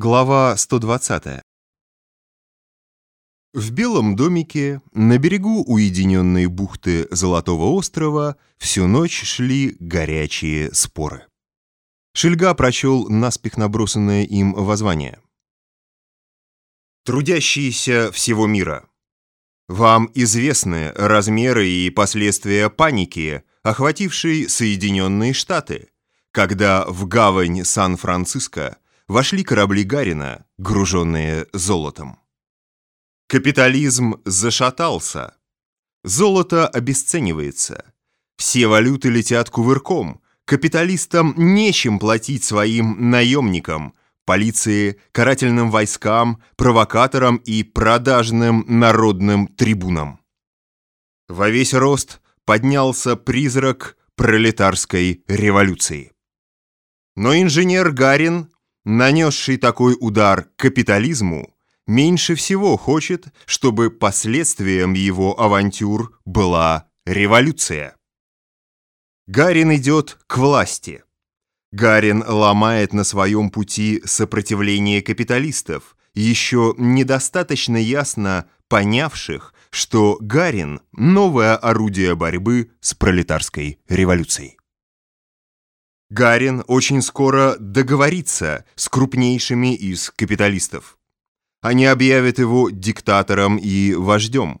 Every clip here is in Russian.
Глава 120. В Белом домике на берегу уединенной бухты Золотого острова всю ночь шли горячие споры. Шельга прочел наспех набросанное им воззвание. «Трудящиеся всего мира, вам известны размеры и последствия паники, охватившей Соединенные Штаты, когда в гавань Сан-Франциско вошли корабли Гарина, груженные золотом. Капитализм зашатался. Золото обесценивается. Все валюты летят кувырком. Капиталистам нечем платить своим наемникам, полиции, карательным войскам, провокаторам и продажным народным трибунам. Во весь рост поднялся призрак пролетарской революции. Но инженер Гарин нанесший такой удар капитализму, меньше всего хочет, чтобы последствием его авантюр была революция. Гарин идет к власти. Гарин ломает на своем пути сопротивление капиталистов, еще недостаточно ясно понявших, что Гарин – новое орудие борьбы с пролетарской революцией. Гарин очень скоро договорится с крупнейшими из капиталистов. Они объявят его диктатором и вождем.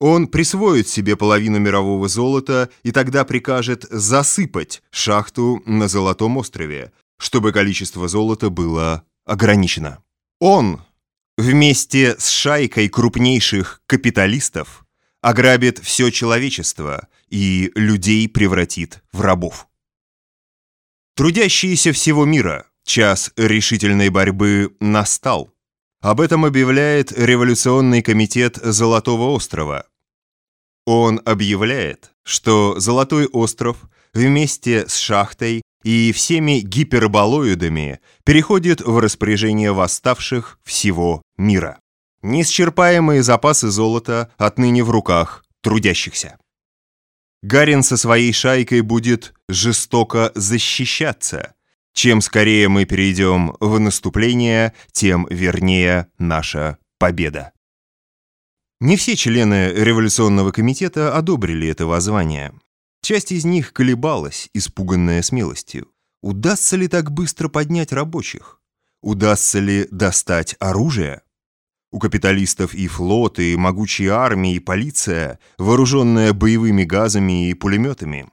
Он присвоит себе половину мирового золота и тогда прикажет засыпать шахту на Золотом острове, чтобы количество золота было ограничено. Он вместе с шайкой крупнейших капиталистов ограбит все человечество и людей превратит в рабов. Трудящиеся всего мира, час решительной борьбы настал. Об этом объявляет Революционный комитет Золотого острова. Он объявляет, что Золотой остров вместе с шахтой и всеми гиперболоидами переходит в распоряжение восставших всего мира. Неисчерпаемые запасы золота отныне в руках трудящихся. Гарин со своей шайкой будет жестоко защищаться. Чем скорее мы перейдем в наступление, тем вернее наша победа. Не все члены революционного комитета одобрили это воззвание. Часть из них колебалась, испуганная смелостью. Удастся ли так быстро поднять рабочих? Удастся ли достать оружие? У капиталистов и флот, и могучие армии, и полиция, вооруженная боевыми газами и пулеметами.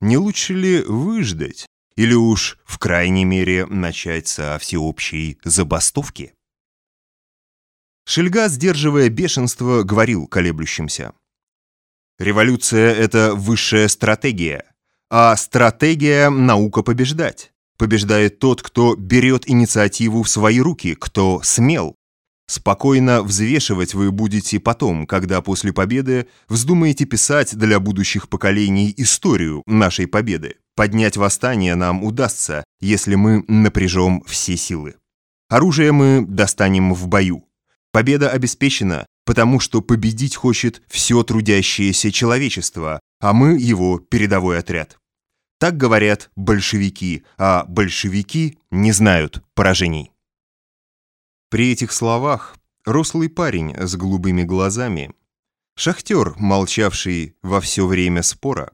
Не лучше ли выждать? Или уж, в крайней мере, начать со всеобщей забастовки? Шельга, сдерживая бешенство, говорил колеблющимся. «Революция — это высшая стратегия, а стратегия — наука побеждать. Побеждает тот, кто берет инициативу в свои руки, кто смел, Спокойно взвешивать вы будете потом, когда после победы вздумаете писать для будущих поколений историю нашей победы. Поднять восстание нам удастся, если мы напряжем все силы. Оружие мы достанем в бою. Победа обеспечена, потому что победить хочет все трудящееся человечество, а мы его передовой отряд. Так говорят большевики, а большевики не знают поражений. При этих словах рослый парень с голубыми глазами, шахтер, молчавший во все время спора,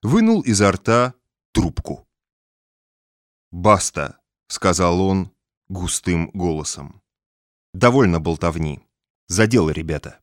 вынул изо рта трубку. «Баста», — сказал он густым голосом. «Довольно болтовни. За дело, ребята».